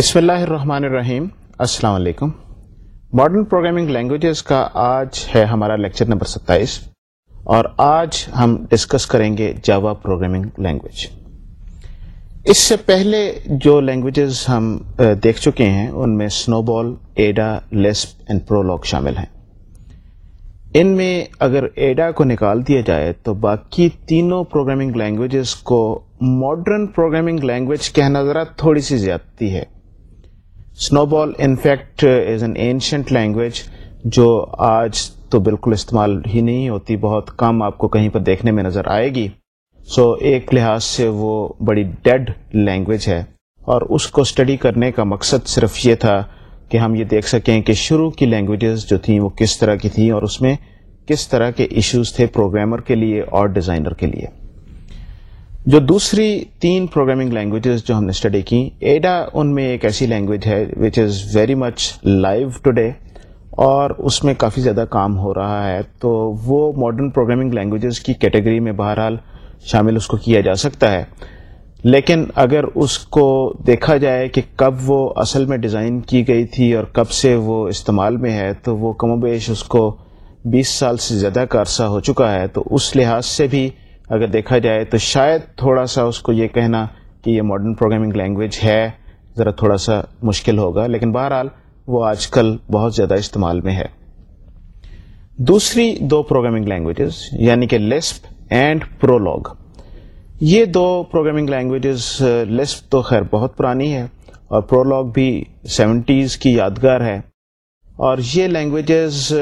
بسم اللہ الرحمن الرحیم السلام علیکم ماڈرن پروگرامنگ لینگویجز کا آج ہے ہمارا لیکچر نمبر ستائیس اور آج ہم ڈسکس کریں گے جاوا پروگرامنگ لینگویج اس سے پہلے جو لینگویجز ہم دیکھ چکے ہیں ان میں سنو بال ایڈا لیسپ اینڈ پرولوگ شامل ہیں ان میں اگر ایڈا کو نکال دیا جائے تو باقی تینوں پروگرامنگ لینگویجز کو ماڈرن پروگرامنگ لینگویج کہنا ذرا تھوڑی سی زیادتی ہے SNOBOL in fact is an ancient language جو آج تو بالکل استعمال ہی نہیں ہوتی بہت کم آپ کو کہیں پر دیکھنے میں نظر آئے گی سو so, ایک لحاظ سے وہ بڑی ڈیڈ لینگویج ہے اور اس کو اسٹڈی کرنے کا مقصد صرف یہ تھا کہ ہم یہ دیکھ سکیں کہ شروع کی لینگویجز جو تھیں وہ کس طرح کی تھیں اور اس میں کس طرح کے ایشوز تھے پروگرامر کے لیے اور ڈیزائنر کے لیے جو دوسری تین پروگرامنگ لینگویجز جو ہم نے اسٹڈی کی ایڈا ان میں ایک ایسی لینگویج ہے which is very much live today اور اس میں کافی زیادہ کام ہو رہا ہے تو وہ ماڈرن پروگرامنگ لینگویجز کی کیٹیگری میں بہرحال شامل اس کو کیا جا سکتا ہے لیکن اگر اس کو دیکھا جائے کہ کب وہ اصل میں ڈیزائن کی گئی تھی اور کب سے وہ استعمال میں ہے تو وہ کم و بیش اس کو بیس سال سے زیادہ کا عرصہ ہو چکا ہے تو اس لحاظ سے بھی اگر دیکھا جائے تو شاید تھوڑا سا اس کو یہ کہنا کہ یہ ماڈرن پروگرامنگ لینگویج ہے ذرا تھوڑا سا مشکل ہوگا لیکن بہرحال وہ آج کل بہت زیادہ استعمال میں ہے دوسری دو پروگرامنگ لینگویجز یعنی کہ لسپ اینڈ پرولگ یہ دو پروگرامنگ لینگویجز لسپ تو خیر بہت پرانی ہے اور پرولگ بھی سیونٹیز کی یادگار ہے اور یہ لینگویجز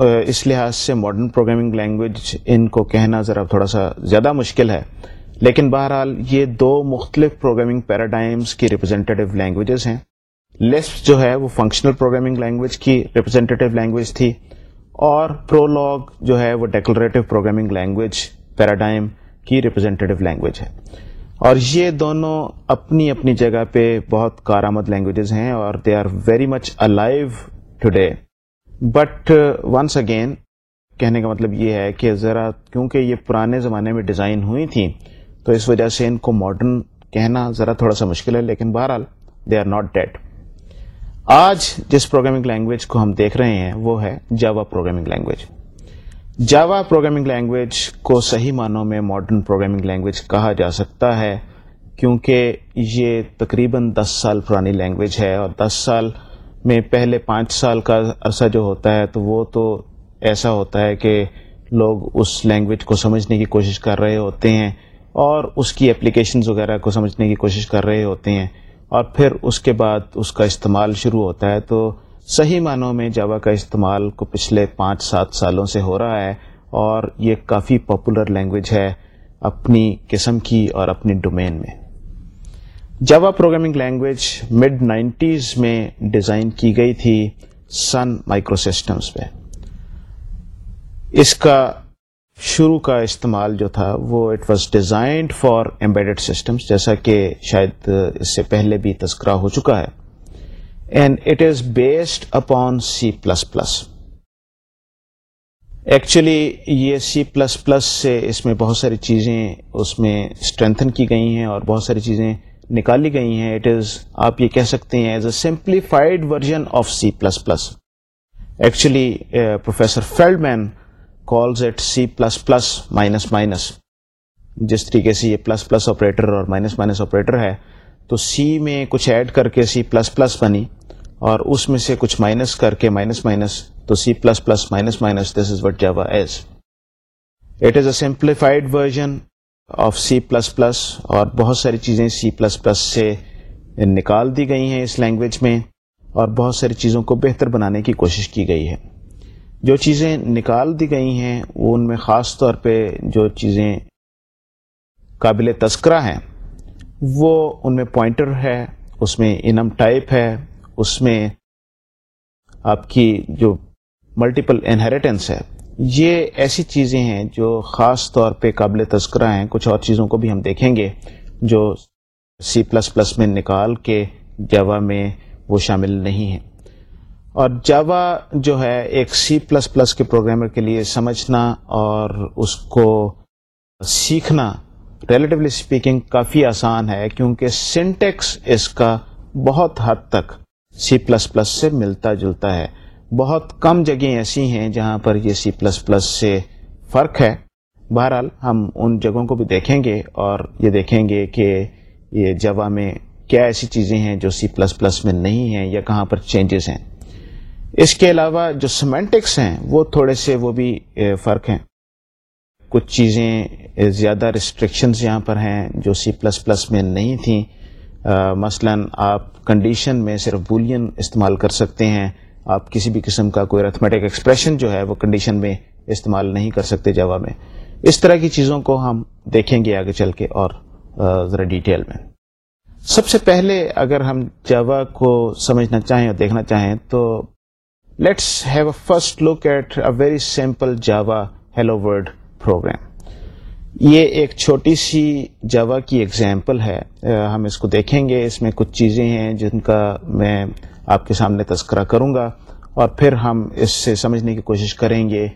اس لحاظ سے ماڈرن پروگرامنگ لینگویج ان کو کہنا ذرا تھوڑا سا زیادہ مشکل ہے لیکن بہرحال یہ دو مختلف پروگرامنگ پیراڈائمز کی ریپرزینٹیو لینگویجز ہیں لس جو ہے وہ فنکشنل پروگرامنگ لینگویج کی ریپرزینٹیو لینگویج تھی اور پرولگ جو ہے وہ ڈیکلریٹو پروگرامنگ لینگویج پیراڈائم کی ریپرزینٹیو لینگویج ہے اور یہ دونوں اپنی اپنی جگہ پہ بہت کارآمد لینگویجز ہیں اور they are very much alive today but once again کہنے کا مطلب یہ ہے کہ ذرا کیونکہ یہ پرانے زمانے میں ڈیزائن ہوئی تھیں تو اس وجہ سے ان کو ماڈرن کہنا ذرا تھوڑا سا مشکل ہے لیکن بہرحال دے آر ناٹ ڈیڈ آج جس پروگرامنگ لینگویج کو ہم دیکھ رہے ہیں وہ ہے Java programming language Java programming language کو صحیح معنوں میں ماڈرن پروگرامنگ لینگویج کہا جا سکتا ہے کیونکہ یہ تقریباً دس سال پرانی لینگویج ہے اور دس سال میں پہلے پانچ سال کا عرصہ جو ہوتا ہے تو وہ تو ایسا ہوتا ہے کہ لوگ اس لینگویج کو سمجھنے کی کوشش کر رہے ہوتے ہیں اور اس کی اپلیکیشنز وغیرہ کو سمجھنے کی کوشش کر رہے ہوتے ہیں اور پھر اس کے بعد اس کا استعمال شروع ہوتا ہے تو صحیح معنوں میں جاوا کا استعمال کو پچھلے پانچ سات سالوں سے ہو رہا ہے اور یہ کافی پاپولر لینگویج ہے اپنی قسم کی اور اپنی ڈومین میں Java programming language mid nineties میں ڈیزائن کی گئی تھی سن مائکرو سسٹمس پہ اس کا شروع کا استعمال جو تھا وہ it was designed for embed systems جیسا کہ شاید اس سے پہلے بھی تذکرہ ہو چکا ہے and it is based upon C plus plus actually یہ سی پلس پلس سے اس میں بہت ساری چیزیں اس میں اسٹرینتھن کی گئی ہیں اور بہت ساری چیزیں نکالی گئی ہیں اٹ از آپ یہ کہہ سکتے ہیں as a simplified version of C C plus plus plus plus actually professor field main calls minus minus جس طریقے سے یہ پلس پلس آپریٹر اور مائنس مائنس آپریٹر ہے تو سی میں کچھ ایڈ کر کے سی پلس پلس بنی اور اس میں سے کچھ مائنس کر کے مائنس مائنس تو C plus plus minus minus this is what Java as it is a simplified version of C plus plus اور بہت ساری چیزیں سی پلس پلس سے نکال دی گئی ہیں اس لینگویج میں اور بہت ساری چیزوں کو بہتر بنانے کی کوشش کی گئی ہے جو چیزیں نکال دی گئی ہیں وہ ان میں خاص طور پہ جو چیزیں قابل تذکرہ ہیں وہ ان میں پوائنٹر ہے اس میں انم ٹائپ ہے اس میں آپ کی جو ملٹیپل انہیریٹنس ہے یہ ایسی چیزیں ہیں جو خاص طور پہ قابل تذکرہ ہیں کچھ اور چیزوں کو بھی ہم دیکھیں گے جو سی پلس پلس میں نکال کے جاوا میں وہ شامل نہیں ہیں اور جاوا جو ہے ایک سی پلس پلس کے پروگرامر کے لیے سمجھنا اور اس کو سیکھنا ریلیٹیولی اسپیکنگ کافی آسان ہے کیونکہ سنٹیکس اس کا بہت حد تک سی پلس پلس سے ملتا جلتا ہے بہت کم جگہیں ایسی ہیں جہاں پر یہ سی پلس پلس سے فرق ہے بہرحال ہم ان جگہوں کو بھی دیکھیں گے اور یہ دیکھیں گے کہ یہ جوا میں کیا ایسی چیزیں ہیں جو سی پلس پلس میں نہیں ہیں یا کہاں پر چینجز ہیں اس کے علاوہ جو سمینٹکس ہیں وہ تھوڑے سے وہ بھی فرق ہیں کچھ چیزیں زیادہ ریسٹرکشنز یہاں پر ہیں جو سی پلس پلس میں نہیں تھیں مثلا آپ کنڈیشن میں صرف بولین استعمال کر سکتے ہیں آپ کسی بھی قسم کا کوئی ریتھمیٹک ایکسپریشن جو ہے وہ کنڈیشن میں استعمال نہیں کر سکتے جوا میں اس طرح کی چیزوں کو ہم دیکھیں گے آگے چل کے اور ذرا ڈیٹیل میں سب سے پہلے اگر ہم جوا کو سمجھنا چاہیں اور دیکھنا چاہیں تو let's have a first look at a very simple Java hello world program یہ ایک چھوٹی سی جوا کی ایگزامپل ہے ہم اس کو دیکھیں گے اس میں کچھ چیزیں ہیں جن کا میں آپ کے سامنے تذکرہ کروں گا اور پھر ہم اس سے سمجھنے کی کوشش کریں گے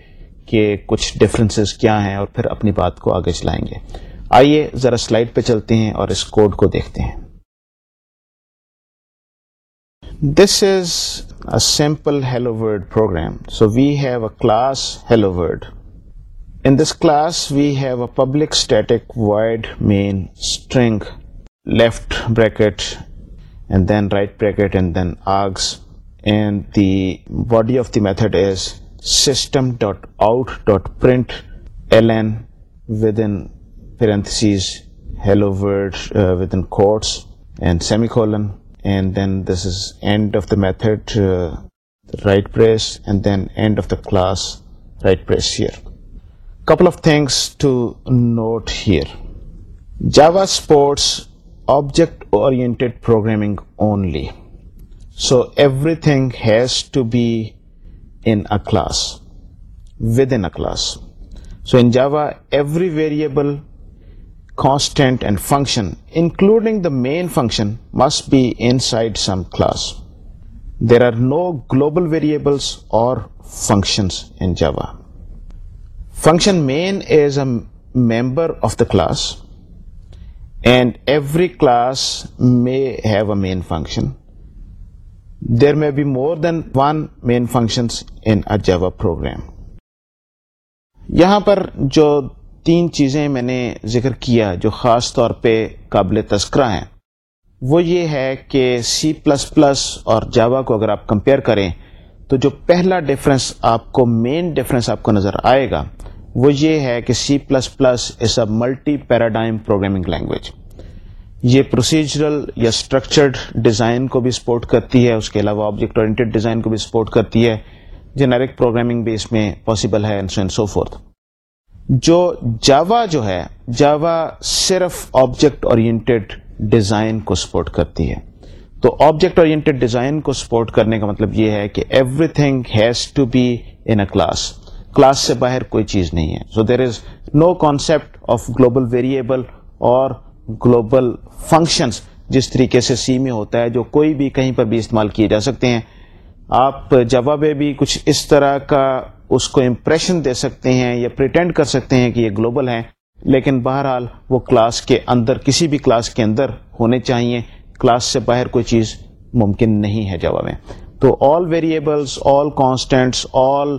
کہ کچھ ڈفرینسز کیا ہیں اور پھر اپنی بات کو آگے چلائیں گے آئیے ذرا سلائڈ پہ چلتے ہیں اور اس کوڈ کو دیکھتے ہیں this is a simple hello world program so we have a class hello world in this class we have a public static void main string left bracket body of the method semicolon then this end of the method right پرائٹ couple of things note here Java supports object oriented programming only. So everything has to be in a class, within a class. So in Java, every variable, constant and function, including the main function, must be inside some class. There are no global variables or functions in Java. Function main is a member of the class and every class may have a main function there in Java program یہاں پر جو تین چیزیں میں نے ذکر کیا جو خاص طور پہ قابل تذکرہ ہیں وہ یہ ہے کہ سی پلس پلس اور جاوا کو اگر آپ کمپیئر کریں تو جو پہلا ڈفرینس آپ کو مین ڈفرنس آپ کو نظر آئے گا وہ یہ ہے کہ C plus plus is a multi paradigm programming language یہ پروسیجرل یا اسٹرکچرڈ ڈیزائن کو بھی سپورٹ کرتی ہے اس کے علاوہ آبجیکٹ اورینٹیڈ ڈیزائن کو بھی بھی سپورٹ کرتی ہے ہے جنیرک پروگرامنگ اس میں پاسبل فورتھ جو جاوا جو ہے جاوا صرف آبجیکٹ اورینٹیڈ ڈیزائن کو سپورٹ کرتی ہے تو آبجیکٹ اورینٹیڈ ڈیزائن کو سپورٹ کرنے کا مطلب یہ ہے کہ everything has to be in a class class سے باہر کوئی چیز نہیں ہے so there is no concept of global variable اور گلوبل فنکشنس جس طریقے سے سی میں ہوتا ہے جو کوئی بھی کہیں پر بھی استعمال کیے جا سکتے ہیں آپ جواب بھی کچھ اس طرح کا اس کو امپریشن دے سکتے ہیں یا پریٹینڈ کر سکتے ہیں کہ یہ گلوبل ہیں لیکن بہرحال وہ کلاس کے اندر کسی بھی کلاس کے اندر ہونے چاہیے کلاس سے باہر کوئی چیز ممکن نہیں ہے میں تو all variables all constants all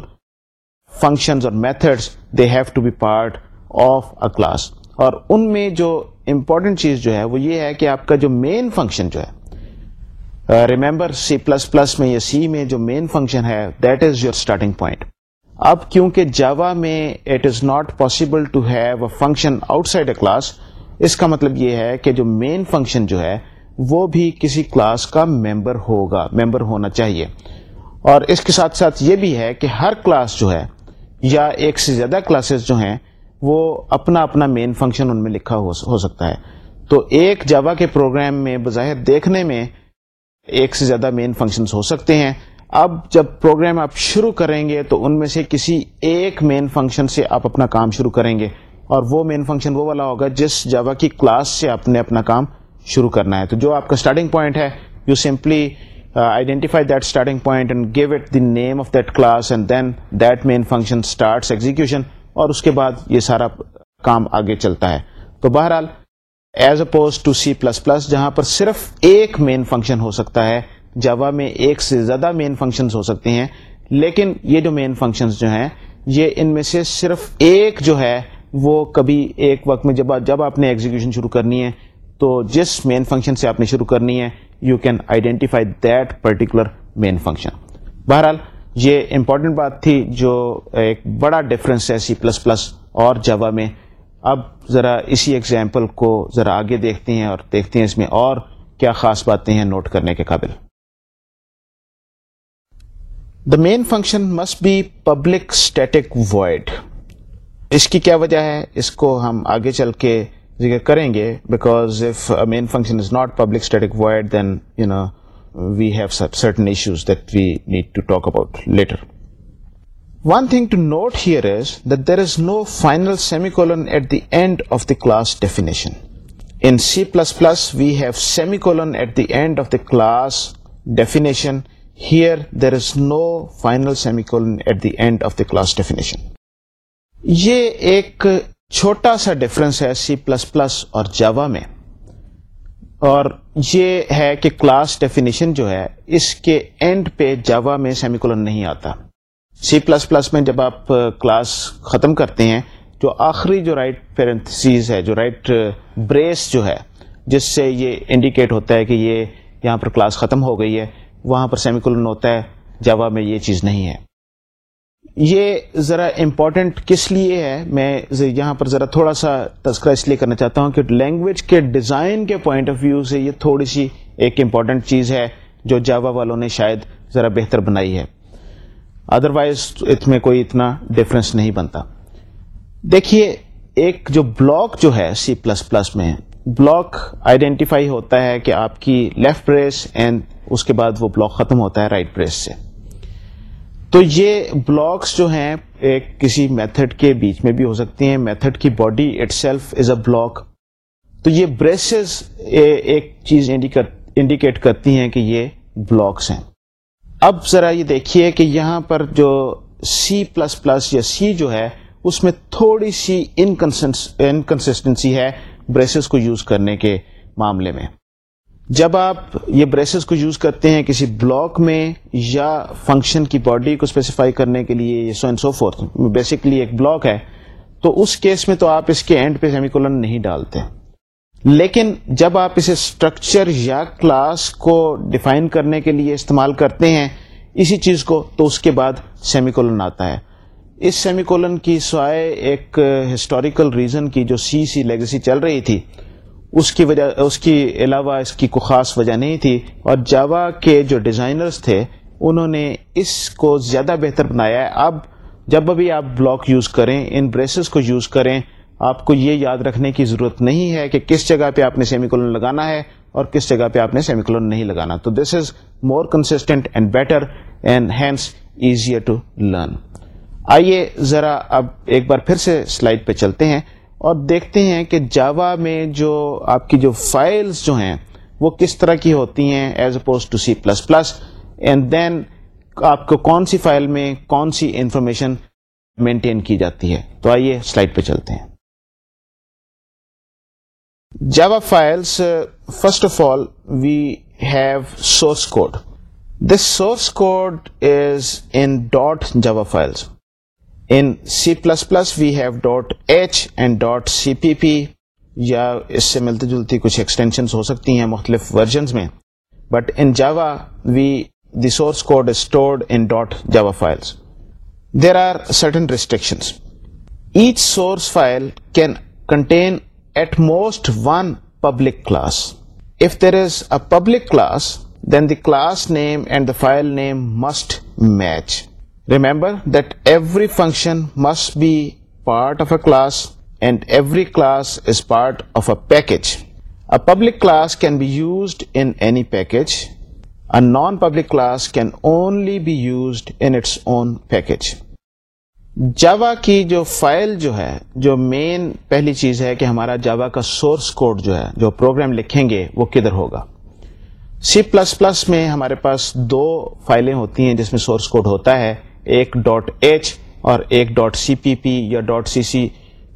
functions اور methods they have to be part of a class اور ان میں جو امپورٹنٹ چیز جو ہے وہ یہ ہے کہ آپ کا جو مین فنکشن جو ہے ریمبر سی پلس پلس میں یا سی میں جو مین فنکشن ہے that is your starting point اب کیونکہ جاوا میں it is not possible to have a function outside a class اس کا مطلب یہ ہے کہ جو مین فنکشن جو ہے وہ بھی کسی کلاس کا ممبر ہوگا ممبر ہونا چاہیے اور اس کے ساتھ ساتھ یہ بھی ہے کہ ہر کلاس جو ہے یا ایک سے زیادہ کلاسز جو ہیں وہ اپنا اپنا مین فنکشن ان میں لکھا ہو سکتا ہے تو ایک جاوا کے پروگرام میں بظاہر دیکھنے میں ایک سے زیادہ مین فنکشنز ہو سکتے ہیں اب جب پروگرام آپ شروع کریں گے تو ان میں سے کسی ایک مین فنکشن سے آپ اپنا کام شروع کریں گے اور وہ مین فنکشن وہ والا ہوگا جس جاوا کی کلاس سے آپ نے اپنا کام شروع کرنا ہے تو جو آپ کا اسٹارٹنگ پوائنٹ ہے you simply of that starting that class and then that main function اور اس کے بعد یہ سارا کام آگے چلتا ہے تو بہرحال as opposed to C plus plus جہاں پر صرف ایک مین فنکشن ہو سکتا ہے جوا میں ایک سے زیادہ مین فنکشنز ہو سکتے ہیں لیکن یہ جو مین فنکشنز جو ہیں یہ ان میں سے صرف ایک جو ہے وہ کبھی ایک وقت میں جب جب آپ نے ایگزیکیوشن شروع کرنی ہے تو جس مین فنکشن سے آپ نے شروع کرنی ہے you can identify that particular main function بہرحال یہ امپورٹنٹ بات تھی جو ایک بڑا ڈفرینس ہے سی پلس پلس اور جوا میں اب ذرا اسی ایگزامپل کو ذرا آگے دیکھتے ہیں اور دیکھتے ہیں اس میں اور کیا خاص باتیں ہیں نوٹ کرنے کے قابل the main function must be public static void اس کی کیا وجہ ہے اس کو ہم آگے چل کے ذکر جی کریں گے because if main function is is is not public static void then you know no we we have certain issues that that need to to talk about later one thing note here there final semicolon at the end of the class definition in C plus plus we have semicolon at the end of the class definition here there is no final semicolon at the end of the class definition یہ ایک چھوٹا سا difference ہے C plus plus اور Java میں اور یہ ہے کہ کلاس ڈیفینیشن جو ہے اس کے اینڈ پہ جاوا میں سیمیکولن نہیں آتا سی پلس پلس میں جب آپ کلاس ختم کرتے ہیں جو آخری جو رائٹ پیرنتھسیز ہے جو رائٹ بریس جو ہے جس سے یہ انڈیکیٹ ہوتا ہے کہ یہ یہاں پر کلاس ختم ہو گئی ہے وہاں پر سیمیکولن ہوتا ہے جاوا میں یہ چیز نہیں ہے یہ ذرا امپورٹنٹ کس لیے ہے میں یہاں پر ذرا تھوڑا سا تذکرہ اس لیے کرنا چاہتا ہوں کہ لینگویج کے ڈیزائن کے پوائنٹ آف ویو سے یہ تھوڑی سی ایک امپورٹنٹ چیز ہے جو جاوا والوں نے شاید ذرا بہتر بنائی ہے ادروائز اس میں کوئی اتنا ڈفرینس نہیں بنتا دیکھیے ایک جو بلاک جو ہے سی پلس پلس میں بلاک آئیڈینٹیفائی ہوتا ہے کہ آپ کی لیفٹ پریس اینڈ اس کے بعد وہ بلاک ختم ہوتا ہے رائٹ right پریس سے تو یہ بلاکس جو ہیں ایک کسی میتھڈ کے بیچ میں بھی ہو سکتی ہیں میتھڈ کی body itself is a block تو یہ بریسز ایک چیز انڈیکیٹ کرتی ہیں کہ یہ بلاکس ہیں اب ذرا یہ دیکھیے کہ یہاں پر جو سی پلس پلس یا سی جو ہے اس میں تھوڑی سی انکنسٹنسی ہے بریسز کو یوز کرنے کے معاملے میں جب آپ یہ بریسز کو یوز کرتے ہیں کسی بلاک میں یا فنکشن کی باڈی کو اسپیسیفائی کرنے کے لیے so so and forth basically ایک بلاک ہے تو اس کیس میں تو آپ اس کے اینڈ پہ سیمی کولن نہیں ڈالتے لیکن جب آپ اسے اسٹرکچر یا کلاس کو ڈیفائن کرنے کے لیے استعمال کرتے ہیں اسی چیز کو تو اس کے بعد سیمی کولن آتا ہے اس سیمی کولن کی سوائے ایک ہسٹوریکل ریزن کی جو سی سی لیگسی چل رہی تھی اس کی وجہ اس کی علاوہ اس کی کوئی خاص وجہ نہیں تھی اور جاوا کے جو ڈیزائنرز تھے انہوں نے اس کو زیادہ بہتر بنایا ہے اب جب بھی آپ بلاک یوز کریں ان بریسز کو یوز کریں آپ کو یہ یاد رکھنے کی ضرورت نہیں ہے کہ کس جگہ پہ آپ نے سیمی کولن لگانا ہے اور کس جگہ پہ آپ نے سیمی کولن نہیں لگانا تو this is more consistent and better and hence easier to learn آئیے ذرا اب ایک بار پھر سے سلائڈ پہ چلتے ہیں اور دیکھتے ہیں کہ جاوا میں جو آپ کی جو فائلز جو ہیں وہ کس طرح کی ہوتی ہیں as opposed to C plus plus and then آپ کو کون سی فائل میں کون سی انفارمیشن مینٹین کی جاتی ہے تو آئیے سلائڈ پہ چلتے ہیں Java files first of all we have source code this source code is in dot Java files in C C plus plus we have dot dot H and P P یا اس سے ملتی جلتی کچھ extensions ہو سکتی ہیں مختلف versions میں but in Java we the source code stored in dot Java files there are certain restrictions each source file can contain at most one public class if there is a public class then the class name and the file name must match remember that every function must be part of a class and every class is part of a package a public class can be used in any package a non public class can only be used in its own package Java کی جو file جو ہے جو مین پہلی چیز ہے کہ ہمارا جاوا کا سورس کوڈ جو ہے جو پروگرام لکھیں گے وہ کدھر ہوگا سی پلس پلس میں ہمارے پاس دو فائلیں ہوتی ہیں جس میں سورس کوڈ ہوتا ہے ایک ڈاٹ ایچ اور ایک ڈاٹ سی پی پی یا ڈاٹ سی سی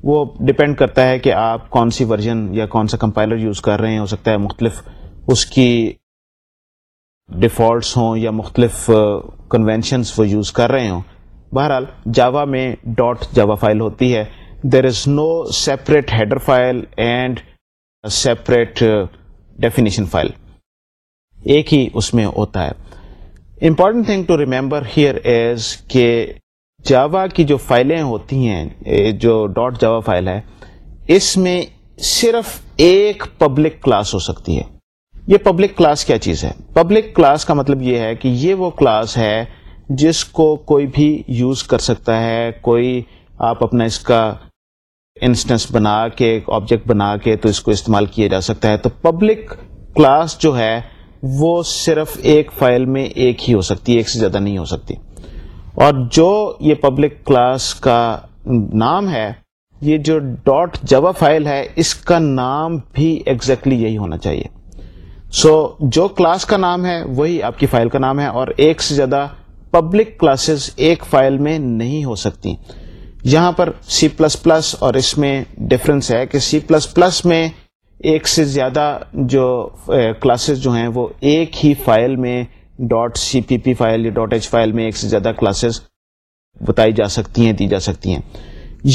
وہ ڈپینڈ کرتا ہے کہ آپ کون سی ورژن یا کون سا کمپائلر یوز کر رہے ہیں ہو سکتا ہے مختلف اس کی ڈیفالٹس ہوں یا مختلف کنونشنس وہ یوز کر رہے ہوں بہرحال جاوا میں ڈاٹ جاوا فائل ہوتی ہے there is no separate header file and separate definition file ایک ہی اس میں ہوتا ہے important thing to remember here is کہ جاوا کی جو فائلیں ہوتی ہیں جو ڈاٹ جاوا فائل ہے اس میں صرف ایک پبلک کلاس ہو سکتی ہے یہ پبلک کلاس کیا چیز ہے پبلک کلاس کا مطلب یہ ہے کہ یہ وہ کلاس ہے جس کو کوئی بھی یوز کر سکتا ہے کوئی آپ اپنا اس کا انسٹنس بنا کے آبجیکٹ بنا کے تو اس کو استعمال کیا جا سکتا ہے تو پبلک کلاس جو ہے وہ صرف ایک فائل میں ایک ہی ہو سکتی ایک سے زیادہ نہیں ہو سکتی اور جو یہ پبلک کلاس کا نام ہے یہ جو ڈاٹ جوا فائل ہے اس کا نام بھی ایکزیکٹلی یہی ہونا چاہیے سو so, جو کلاس کا نام ہے وہی آپ کی فائل کا نام ہے اور ایک سے زیادہ پبلک کلاسز ایک فائل میں نہیں ہو سکتی یہاں پر سی پلس پلس اور اس میں ڈفرنس ہے کہ سی پلس پلس میں ایک سے زیادہ جو کلاسز جو ہیں وہ ایک ہی فائل میں dot C P P file یا ڈاٹ ایچ فائل میں ایک سے زیادہ کلاسز بتائی جا سکتی ہیں دی جا سکتی ہیں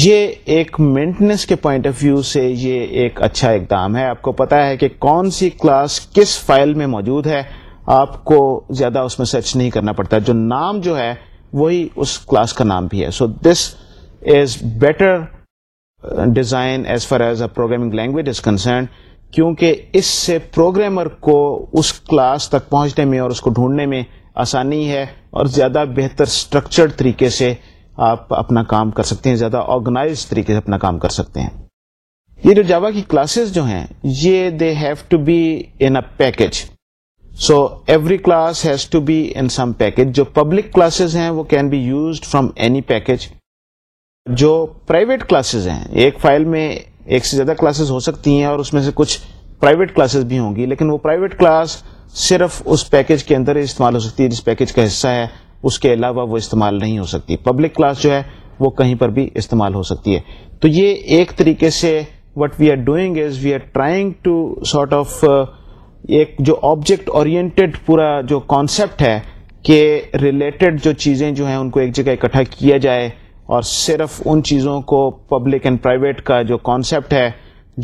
یہ ایک مینٹننس کے پوائنٹ آف ویو سے یہ ایک اچھا اقدام ہے آپ کو پتا ہے کہ کون سی کلاس کس فائل میں موجود ہے آپ کو زیادہ اس میں سرچ نہیں کرنا پڑتا جو نام جو ہے وہی اس کلاس کا نام بھی ہے so this is better design as far as a programming language is concern کیونکہ اس سے پروگرامر کو اس کلاس تک پہنچنے میں اور اس کو ڈھونڈنے میں آسانی ہے اور زیادہ بہتر اسٹرکچرڈ طریقے سے آپ اپنا کام کر سکتے ہیں زیادہ آرگنائز طریقے سے اپنا کام کر سکتے ہیں یہ جو جاوا کی کلاسز جو ہیں یہ they have to be in a package so every class has to be in some package جو پبلک کلاسز ہیں وہ can be used from any package جو پرائیویٹ کلاسز ہیں ایک فائل میں ایک سے زیادہ کلاسز ہو سکتی ہیں اور اس میں سے کچھ پرائیویٹ کلاسز بھی ہوں گی لیکن وہ پرائیویٹ کلاس صرف اس پیکج کے اندر استعمال ہو سکتی ہے جس پیکج کا حصہ ہے اس کے علاوہ وہ استعمال نہیں ہو سکتی پبلک کلاس جو ہے وہ کہیں پر بھی استعمال ہو سکتی ہے تو یہ ایک طریقے سے what we are doing is we are trying to sort of ایک جو آبجیکٹ اورینٹیڈ پورا جو کانسیپٹ ہے کہ ریلیٹڈ جو چیزیں جو ہیں ان کو ایک جگہ اکٹھا کیا جائے اور صرف ان چیزوں کو پبلک اینڈ پرائیویٹ کا جو کانسیپٹ ہے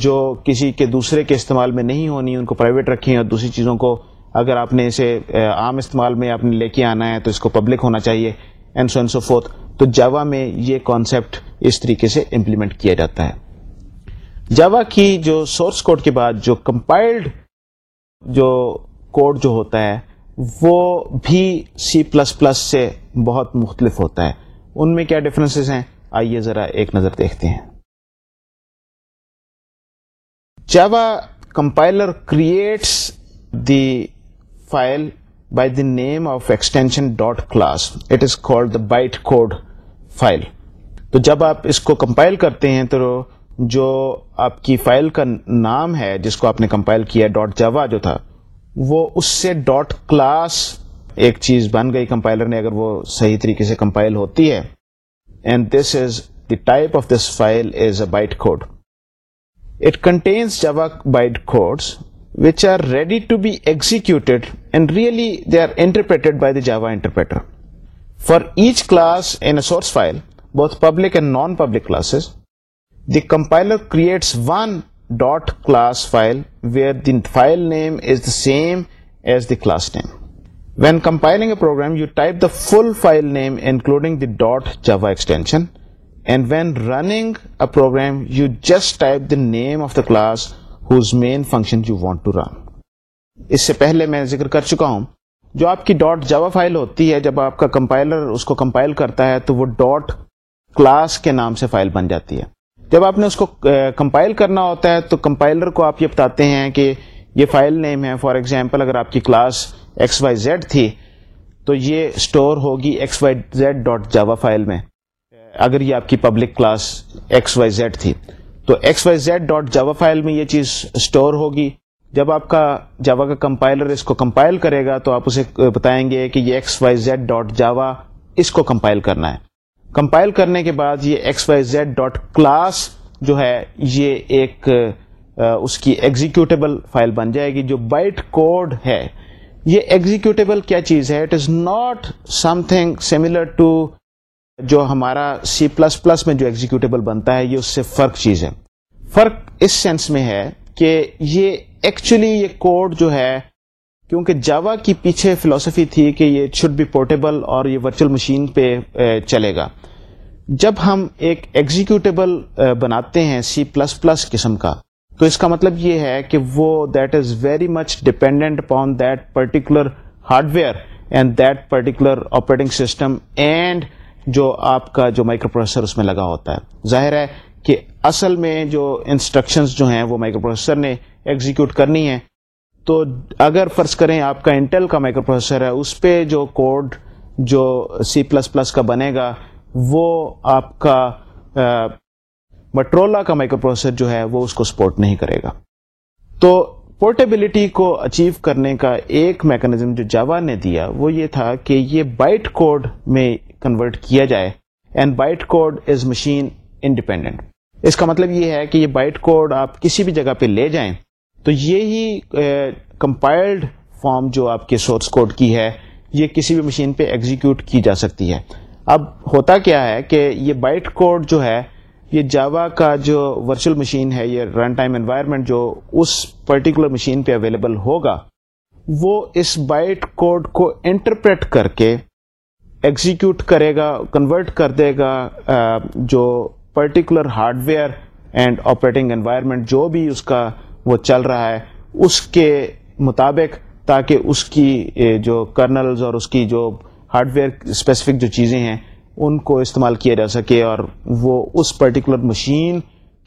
جو کسی کے دوسرے کے استعمال میں نہیں ہونی ان کو پرائیویٹ رکھیں اور دوسری چیزوں کو اگر آپ نے اسے عام استعمال میں آپ نے لے کے آنا ہے تو اس کو پبلک ہونا چاہیے and so and so forth تو جاوا میں یہ کانسیپٹ اس طریقے سے امپلیمنٹ کیا جاتا ہے جاوا کی جو سورس کوڈ کے بعد جو کمپائلڈ جو کوڈ جو ہوتا ہے وہ بھی سی پلس پلس سے بہت مختلف ہوتا ہے ان میں کیا ڈفرینسز ہیں آئیے ذرا ایک نظر دیکھتے ہیں جب compiler creates the file by the name of extension dot class it is called the byte code file تو جب آپ اس کو کمپائل کرتے ہیں تو جو آپ کی فائل کا نام ہے جس کو آپ نے کمپائل کیا ڈاٹ جوا جو تھا وہ اس سے ڈاٹ کلاس ایک چیز بن گئی کمپائلر نے اگر وہ صحیح طریقے سے کمپائل ہوتی ہے and this is the type of this file is a byte code it contains byte codes which are ready to be executed and really they are interpreted by the Java interpreter for each class a source file بہت public and non public classes the compiler creates one dot class file where the file name is the same as the class name when compiling a program you type the full file name including and when the a program you just name of the class whose main function میں ذکر کر چکا ہوں جو آپ کی dot Java file ہوتی ہے جب آپ کا کمپائلر اس کو کمپائل کرتا ہے تو وہ ڈاٹ کلاس کے نام سے فائل بن جاتی ہے جب آپ نے اس کو کمپائل کرنا ہوتا ہے تو کمپائلر کو آپ یہ بتاتے ہیں کہ یہ فائل نیم ہے فار ایگزامپل اگر آپ کی کلاس ایکس وائی زیڈ تھی تو یہ اسٹور ہوگی X Y Z dot Java file میں اگر یہ آپ کی public class X Y Z تھی تو X Y Z dot Java file میں یہ چیز اسٹور ہوگی جب آپ کا جاوا کا کمپائلر اس کو کمپائل کرے گا تو آپ اسے بتائیں گے کہ یہ X Y Z dot Java اس کو کمپائل کرنا ہے کمپائل کرنے کے بعد یہ X Y Z dot class جو ہے یہ ایک اس کی ایگزیکیوٹیبل فائل بن جائے گی جو بائٹ کوڈ ہے یہ ایگزیکیوٹیبل کیا چیز ہے it is not something similar to جو ہمارا سی پلس پلس میں جو ایگزیکٹیبل بنتا ہے یہ اس سے فرق چیز ہے فرق اس سینس میں ہے کہ یہ ایکچولی یہ کوڈ جو ہے کیونکہ جاوا کی پیچھے فلسفی تھی کہ یہ شوڈ بی پورٹیبل اور یہ ورچوئل مشین پہ چلے گا جب ہم ایک ایگزیکٹیبل بناتے ہیں سی پلس پلس قسم کا تو اس کا مطلب یہ ہے کہ وہ that is very much dependent upon that particular hardware and that particular operating system and جو آپ کا جو مائکرو پروسیسر اس میں لگا ہوتا ہے ظاہر ہے کہ اصل میں جو انسٹرکشنز جو ہیں وہ مائکرو پروسیسر نے ایگزیکیوٹ کرنی ہے تو اگر فرض کریں آپ کا انٹل کا مائکرو پروسیسر ہے اس پہ جو کوڈ جو سی پلس پلس کا بنے گا وہ آپ کا مٹرولا کا مائکرو پروسیسر جو ہے وہ اس کو سپورٹ نہیں کرے گا تو پورٹیبلٹی کو اچیو کرنے کا ایک میکنزم جو جاوا نے دیا وہ یہ تھا کہ یہ بائٹ کوڈ میں کنورٹ کیا جائے and byte code is machine independent اس کا مطلب یہ ہے کہ یہ بائٹ کوڈ آپ کسی بھی جگہ پہ لے جائیں تو یہی کمپائلڈ فارم جو آپ کے سورس کوڈ کی ہے یہ کسی بھی مشین پہ ایگزیکیوٹ کی جا سکتی ہے اب ہوتا کیا ہے کہ یہ بائٹ کوڈ جو ہے یہ جاوا کا جو ورچوئل مشین ہے یہ رن ٹائم انوائرمنٹ جو اس پرٹیکولر مشین پہ اویلیبل ہوگا وہ اس بائٹ کوڈ کو انٹرپریٹ کر کے ایگزیکیوٹ کرے گا کنورٹ کر دے گا جو particular hardware and operating environment جو بھی اس کا وہ چل رہا ہے اس کے مطابق تاکہ اس کی جو کرنلز اور اس کی جو ہارڈ ویئر اسپیسیفک جو چیزیں ہیں ان کو استعمال کیا جا سکے اور وہ اس پرٹیکولر مشین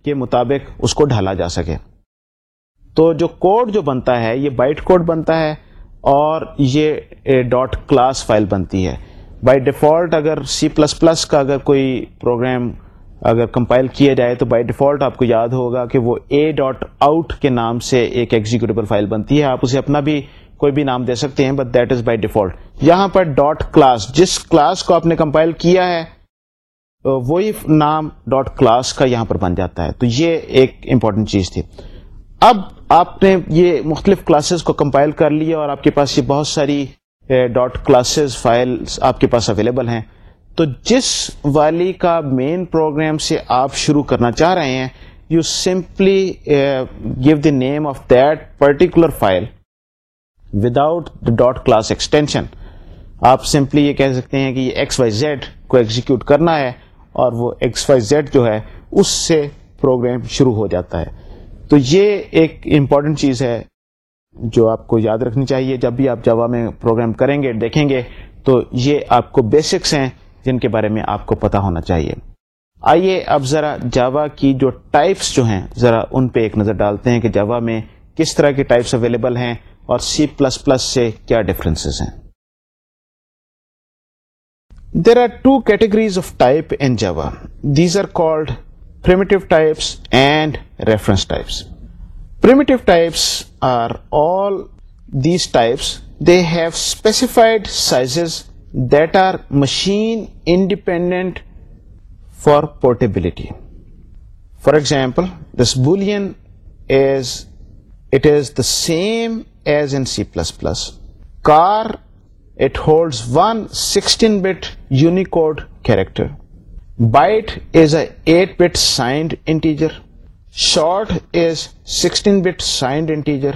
کے مطابق اس کو ڈھالا جا سکے تو جو کوڈ جو بنتا ہے یہ بائٹ کوڈ بنتا ہے اور یہ ڈاٹ کلاس فائل بنتی ہے بائی ڈیفالٹ اگر سی پلس پلس کا اگر کوئی پروگرام اگر کمپائل کیا جائے تو بائی ڈیفالٹ آپ کو یاد ہوگا کہ وہ اے ڈاٹ آؤٹ کے نام سے ایک ایگزیکیوٹیبل فائل بنتی ہے آپ اسے اپنا بھی کوئی بھی نام دے سکتے ہیں but that is by default یہاں پر ڈاٹ کلاس جس کلاس کو آپ نے کمپائل کیا ہے وہی نام ڈاٹ کلاس کا یہاں پر بن جاتا ہے تو یہ ایک امپورٹنٹ چیز تھی اب آپ نے یہ مختلف کلاسز کو کمپائل کر لیا اور آپ کے پاس یہ بہت ساری ڈاٹ کلاسز فائل آپ کے پاس اویلیبل ہیں تو جس والی کا مین پروگرام سے آپ شروع کرنا چاہ رہے ہیں you simply give the name of that particular file without dot class extension آپ سمپلی یہ کہہ سکتے ہیں کہ یہ ایکس وائی زیڈ کو ایگزیکیوٹ کرنا ہے اور وہ ایکس وائی زیڈ جو ہے اس سے پروگرام شروع ہو جاتا ہے تو یہ ایک امپورٹنٹ چیز ہے جو آپ کو یاد رکھنی چاہیے جب بھی آپ جوا میں پروگرام کریں گے دیکھیں گے تو یہ آپ کو بیسکس ہیں جن کے بارے میں آپ کو پتا ہونا چاہیے آئیے اب ذرا جاوا کی جو ٹائپس جو ہیں ذرا ان پہ ایک نظر ڈالتے ہیں کہ جاوا میں کس طرح کے ٹائپس اویلیبل ہیں اور سی پلس پلس سے کیا ڈفرینس ہیں there are two categories of type in Java these are called types and reference types types are all these types they have specified sizes that are machine independent for portability for example this boolean is same as in C plus plus char it holds one sixteen code character eight bit signed integer short sixteen integer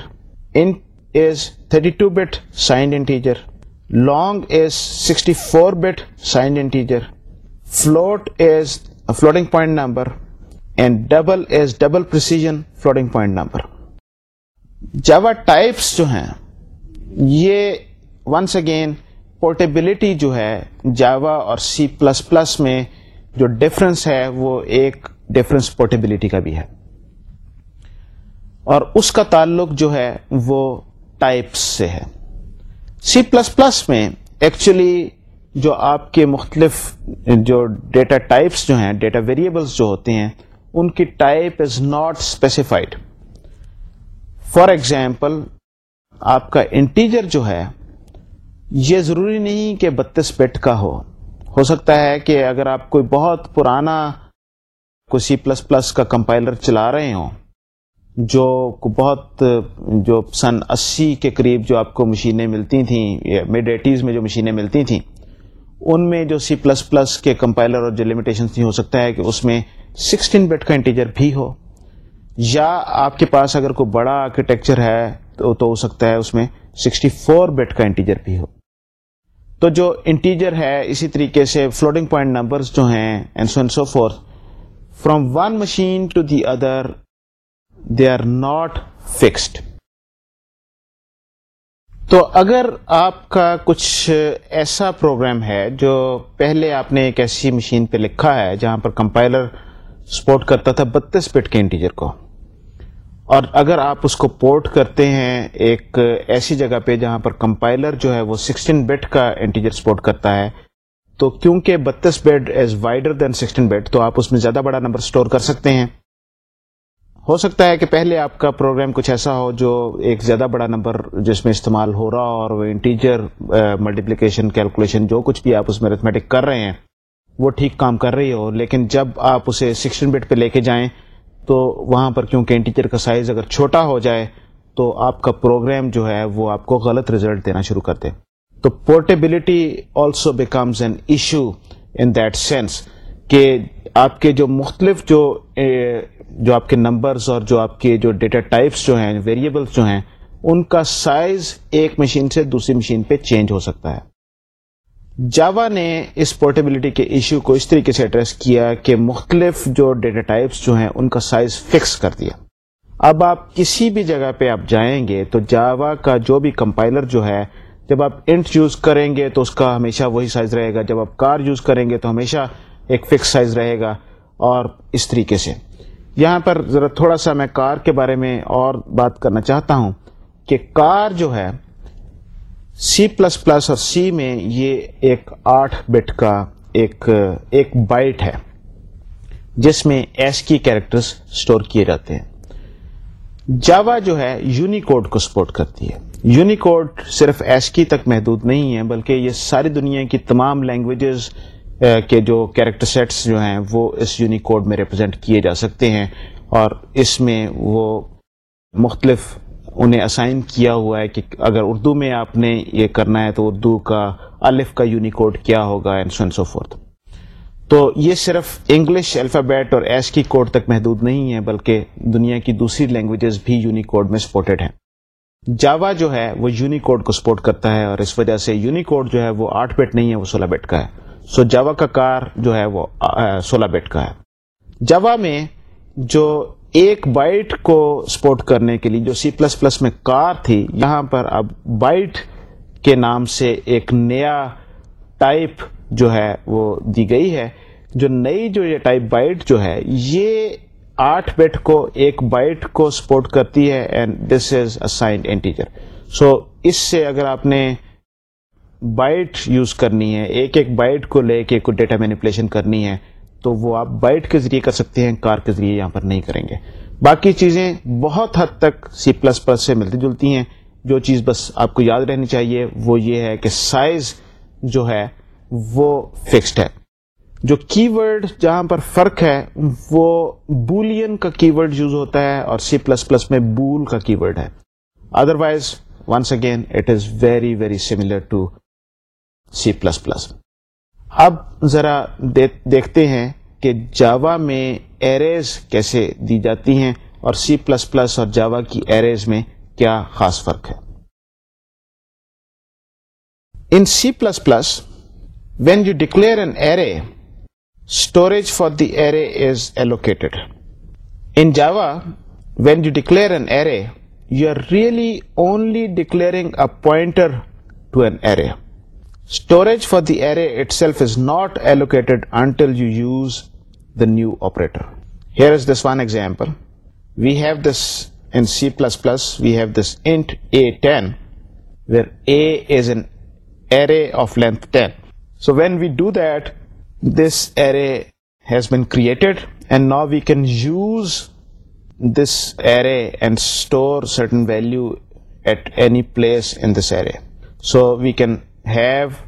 long is sixty four bit signed integer float is floating point number and double is double per Java types جو ہیں یہ once again portability جو ہے Java اور C plus plus میں جو difference ہے وہ ایک ڈفرینس پورٹیبلٹی کا بھی ہے اور اس کا تعلق جو ہے وہ ٹائپس سے ہے سی پلس پلس میں ایکچولی جو آپ کے مختلف جو ڈیٹا ٹائپس جو ہیں ڈیٹا ویریبلس جو ہوتے ہیں ان کی type is not specified for example آپ کا انٹیجر جو ہے یہ ضروری نہیں کہ بتیس بٹ کا ہو ہو سکتا ہے کہ اگر آپ کوئی بہت پرانا کوئی سی پلس پلس کا کمپائلر چلا رہے ہوں جو بہت جو سن اسی کے قریب جو آپ کو مشینیں ملتی تھیں مڈ ایٹیز میں جو مشینیں ملتی تھیں ان میں جو سی پلس پلس کے کمپائلر اور جو لمیٹیشن ہو سکتا ہے کہ اس میں سکسٹین بٹ کا انٹیجر بھی ہو یا آپ کے پاس اگر کوئی بڑا آرکیٹیکچر ہے تو تو ہو سکتا ہے اس میں سکسٹی فور کا انٹیجر بھی ہو تو جو انٹیجر ہے اسی طریقے سے فلوٹنگ پوائنٹ نمبرز جو ہیں from one machine to the other they are not fixed تو اگر آپ کا کچھ ایسا پروگرام ہے جو پہلے آپ نے ایک ایسی مشین پہ لکھا ہے جہاں پر کمپائلر سپورٹ کرتا تھا بتیس بٹ کے انٹیجر کو اور اگر آپ اس کو پورٹ کرتے ہیں ایک ایسی جگہ پہ جہاں پر کمپائلر جو ہے وہ کا انٹیجر سپورٹ کرتا ہے تو کیونکہ بتیس bit is wider than bit تو آپ اس میں زیادہ بڑا نمبر اسٹور کر سکتے ہیں ہو سکتا ہے کہ پہلے آپ کا پروگرام کچھ ایسا ہو جو ایک زیادہ بڑا نمبر جس میں استعمال ہو رہا اور وہ انٹیجر ملٹیپلیکیشن کیلکولیشن جو کچھ بھی آپ اس میں ریتھمیٹک کر رہے ہیں وہ ٹھیک کام کر رہی ہو لیکن جب آپ اسے سکسٹین بٹ پہ لے کے جائیں تو وہاں پر کیونکہ انٹیچر کا سائز اگر چھوٹا ہو جائے تو آپ کا پروگرام جو ہے وہ آپ کو غلط رزلٹ دینا شروع کر دے تو portability also becomes an issue in that sense کہ آپ کے جو مختلف جو جو آپ کے نمبرز اور جو آپ کے جو ڈیٹا ٹائپس جو ہیں ویریبلس جو ہیں ان کا سائز ایک مشین سے دوسری مشین پہ چینج ہو سکتا ہے جاوا نے اس پورٹیبلٹی کے ایشو کو اس طریقے سے ایڈریس کیا کہ مختلف جو ڈیٹا ٹائپس جو ہیں ان کا سائز فکس کر دیا اب آپ کسی بھی جگہ پہ آپ جائیں گے تو جاوا کا جو بھی کمپائلر جو ہے جب آپ انٹ یوز کریں گے تو اس کا ہمیشہ وہی سائز رہے گا جب آپ کار یوز کریں گے تو ہمیشہ ایک فکس سائز رہے گا اور اس طریقے سے یہاں پر ذرا تھوڑا سا میں کار کے بارے میں اور بات کرنا چاہتا ہوں کہ کار جو ہے سی پلس پلس اور سی میں یہ ایک آٹھ بٹ کا ایک ایک بائٹ ہے جس میں ایس کی کیریکٹرس سٹور کیے جاتے ہیں جاوا جو ہے یونی کوڈ کو سپورٹ کرتی ہے یونیکوڈ صرف ایس کی تک محدود نہیں ہے بلکہ یہ ساری دنیا کی تمام لینگویجز کے جو کیریکٹر سیٹس جو ہیں وہ اس یونیکوڈ میں ریپرزینٹ کیے جا سکتے ہیں اور اس میں وہ مختلف انہیں اسائن کیا ہوا ہے کہ اگر اردو میں آپ نے یہ کرنا ہے تو اردو کا الف کا یونیکوڈ کیا ہوگا اینڈ سو سو فورتھ تو یہ صرف انگلش الفابیٹ اور ایس کی کوڈ تک محدود نہیں ہے بلکہ دنیا کی دوسری لینگویجز بھی یونیکوڈ میں سپورٹڈ ہیں جاوا جو ہے وہ یونیکوڈ کو سپورٹ کرتا ہے اور اس وجہ سے یونیکوڈ جو ہے وہ آٹھ بیٹ نہیں ہے وہ سولہ بیٹ کا ہے سو جاوا کا کار جو ہے وہ سولہ بیٹ کا ہے جاوا میں جو ایک بائٹ کو سپورٹ کرنے کے لیے جو سی پلس پلس میں کار تھی یہاں پر اب بائٹ کے نام سے ایک نیا ٹائپ جو ہے وہ دی گئی ہے جو نئی جو یہ ٹائپ بائٹ جو ہے یہ آٹھ بٹ کو ایک بائٹ کو سپورٹ کرتی ہے and this is assigned integer so اس سے اگر آپ نے بائٹ یوز کرنی ہے ایک ایک بائٹ کو لے کے کوئی ڈیٹا مینیپولیشن کرنی ہے تو وہ آپ بائٹ کے ذریعے کر سکتے ہیں کار کے ذریعے یہاں پر نہیں کریں گے باقی چیزیں بہت حد تک سی پلس پلس سے ملتی جلتی ہیں جو چیز بس آپ کو یاد رہنی چاہیے وہ یہ ہے کہ سائز جو ہے وہ فکسڈ ہے جو کی ورڈ جہاں پر فرق ہے وہ بولین کا کی ورڈ یوز ہوتا ہے اور سی پلس پلس میں بول کا کی ورڈ ہے otherwise once again it is very very similar to C plus plus اب ذرا دیکھتے ہیں کہ جاوا میں ایریز کیسے دی جاتی ہیں اور سی پلس پلس اور جاوا کی ایریز میں کیا خاص فرق ہے in C plus plus when you declare an array storage for the array is allocated in Java when you declare an array you are really only declaring a pointer to an array Storage for the array itself is not allocated until you use the new operator. Here is this one example. We have this in C++, we have this int a10, where a is an array of length 10. So when we do that, this array has been created, and now we can use this array and store certain value at any place in this array. So we can have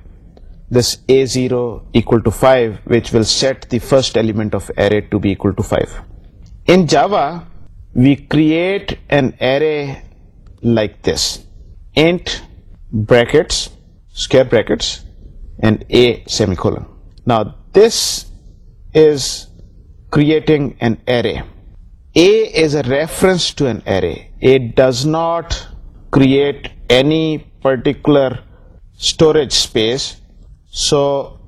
this A0 equal to 5, which will set the first element of array to be equal to 5. In Java, we create an array like this: int brackets, square brackets, and a semicolon. Now this is creating an array. A is a reference to an array. It does not create any particular storage space. So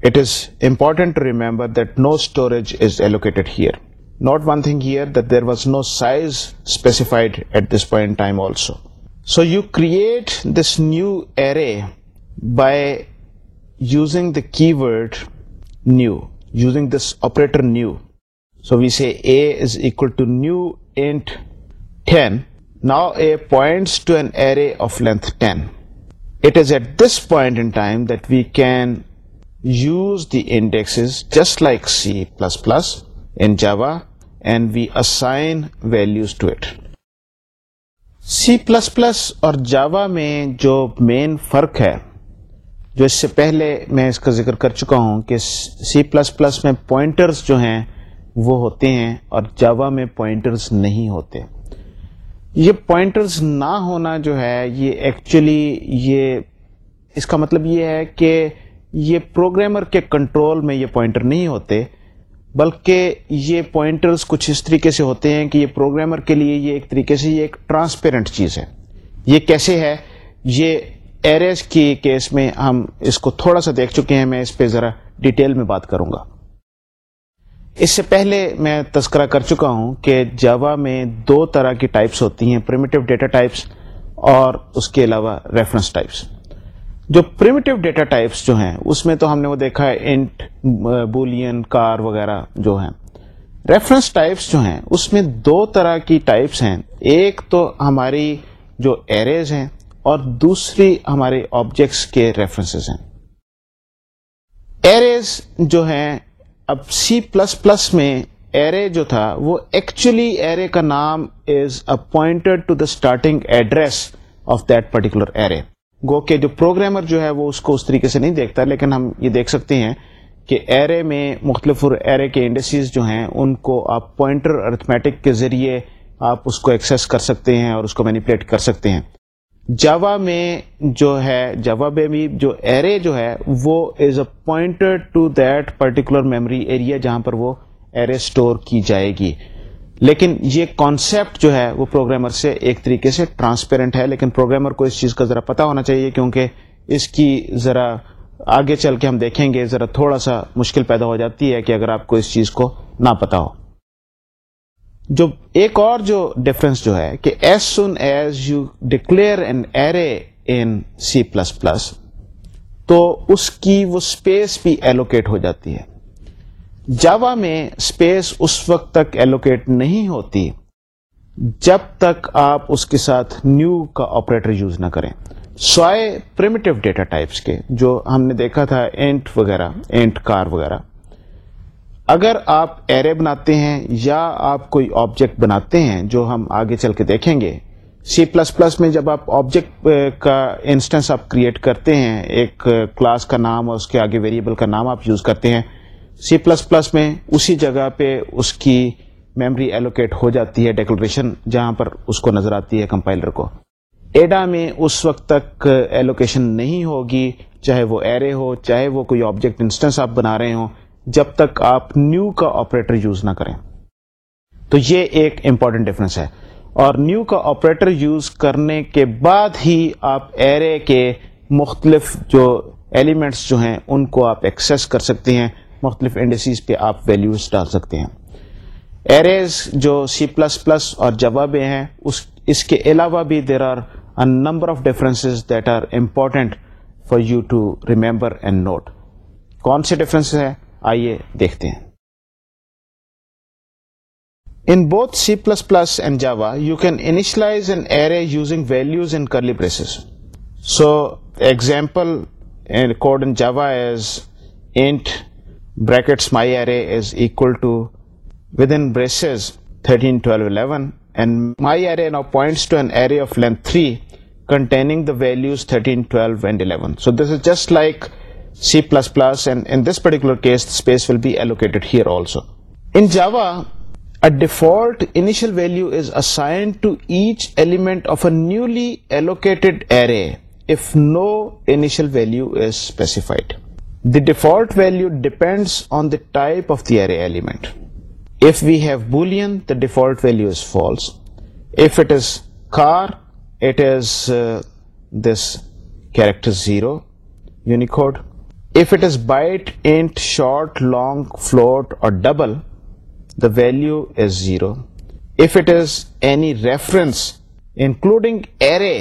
it is important to remember that no storage is allocated here. Note one thing here, that there was no size specified at this point in time also. So you create this new array by using the keyword new, using this operator new. So we say a is equal to new int 10. Now a points to an array of length 10. It is at this point in time that we can use the indexes just like C++ in Java and we assign values to it. C++ اور Java میں جو main فرق ہے جو اس سے پہلے میں اس کا ذکر کر چکا ہوں کہ سی پلس پلس میں پوائنٹرز جو ہیں وہ ہوتے ہیں اور جاوا میں پوائنٹرز نہیں ہوتے یہ پوائنٹرز نہ ہونا جو ہے یہ ایکچولی یہ اس کا مطلب یہ ہے کہ یہ پروگرامر کے کنٹرول میں یہ پوائنٹر نہیں ہوتے بلکہ یہ پوائنٹرز کچھ اس طریقے سے ہوتے ہیں کہ یہ پروگرامر کے لیے یہ ایک طریقے سے یہ ایک ٹرانسپیرنٹ چیز ہے یہ کیسے ہے یہ ایرز کی کیس میں ہم اس کو تھوڑا سا دیکھ چکے ہیں میں اس پہ ذرا ڈیٹیل میں بات کروں گا اس سے پہلے میں تذکرہ کر چکا ہوں کہ جاوا میں دو طرح کی ٹائپس ہوتی ہیں پرمیٹیو ڈیٹا ٹائپس اور اس کے علاوہ ریفرنس ٹائپس جو پریمیٹیو ڈیٹا ٹائپس جو ہیں اس میں تو ہم نے وہ دیکھا ہے انٹ بولین کار وغیرہ جو ہیں ریفرنس ٹائپس جو ہیں اس میں دو طرح کی ٹائپس ہیں ایک تو ہماری جو ایریز ہیں اور دوسری ہمارے آبجیکٹس کے ریفرنسز ہیں ایریز جو ہیں اب سی پلس پلس میں ایرے جو تھا وہ ایکچولی ایرے کا نام is appointed to the starting address of that particular array گو کے جو پروگرامر جو ہے وہ اس کو اس طریقے سے نہیں دیکھتا لیکن ہم یہ دیکھ سکتے ہیں کہ ایرے میں مختلف ایرے کے انڈسیز جو ہیں ان کو آپ پوائنٹر ارتھمیٹک کے ذریعے آپ اس کو ایکسیس کر سکتے ہیں اور اس کو مینیپولیٹ کر سکتے ہیں جاوا میں جو ہے بھی جو ایرے جو ہے وہ is appointed to that particular memory area جہاں پر وہ ایرے اسٹور کی جائے گی لیکن یہ کانسیپٹ جو ہے وہ پروگرامر سے ایک طریقے سے ٹرانسپیرنٹ ہے لیکن پروگرامر کو اس چیز کا ذرا پتہ ہونا چاہیے کیونکہ اس کی ذرا آگے چل کے ہم دیکھیں گے ذرا تھوڑا سا مشکل پیدا ہو جاتی ہے کہ اگر آپ کو اس چیز کو نہ پتا ہو جو ایک اور جو ڈفرینس جو ہے کہ as soon as you declare an array in C plus plus تو اس کی وہ اسپیس بھی ایلوکیٹ ہو جاتی ہے جاوا میں اسپیس اس وقت تک ایلوکیٹ نہیں ہوتی جب تک آپ اس کے ساتھ نیو کا آپریٹر یوز نہ کریں سوائے ڈیٹا ٹائپس کے جو ہم نے دیکھا تھا اینٹ وغیرہ اینٹ کار وغیرہ اگر آپ ایرے بناتے ہیں یا آپ کوئی آبجیکٹ بناتے ہیں جو ہم آگے چل کے دیکھیں گے سی پلس پلس میں جب آپ آبجیکٹ کا انسٹنس آپ کریٹ کرتے ہیں ایک کلاس کا نام اور اس کے آگے ویریبل کا نام آپ یوز کرتے ہیں سی پلس پلس میں اسی جگہ پہ اس کی میمری ایلوکیٹ ہو جاتی ہے ڈیکوریشن جہاں پر اس کو نظر آتی ہے کمپائلر کو ایڈا میں اس وقت تک ایلوکیشن نہیں ہوگی چاہے وہ ایرے ہو چاہے وہ کوئی آبجیکٹ انسٹنس آپ بنا رہے ہوں جب تک آپ نیو کا آپریٹر یوز نہ کریں تو یہ ایک امپورٹنٹ ڈفرینس ہے اور نیو کا آپریٹر یوز کرنے کے بعد ہی آپ ایرے کے مختلف جو ایلیمنٹس جو ہیں ان کو آپ ایکسیس کر سکتے ہیں مختلف انڈیسیز پہ آپ ویلیوز ڈال سکتے ہیں ایریز جو سی پلس پلس اور جواب ہیں اس اس کے علاوہ بھی there are number of differences that are important for you to remember and note کون سے ڈفرینس ہیں آئیے دیکھتے ہیں in both C plus plus and Java you can initialize an array using values in curly braces so example code in Java جاواٹ brackets my array is equal to with in braces points to an array of length 3 containing the values 13 12 and 11 so this is just like C++, and in this particular case, the space will be allocated here also. In Java, a default initial value is assigned to each element of a newly allocated array if no initial value is specified. The default value depends on the type of the array element. If we have Boolean, the default value is false. If it is car, it is uh, this character 0 Unicode. Double the value is zero if it is any reference including array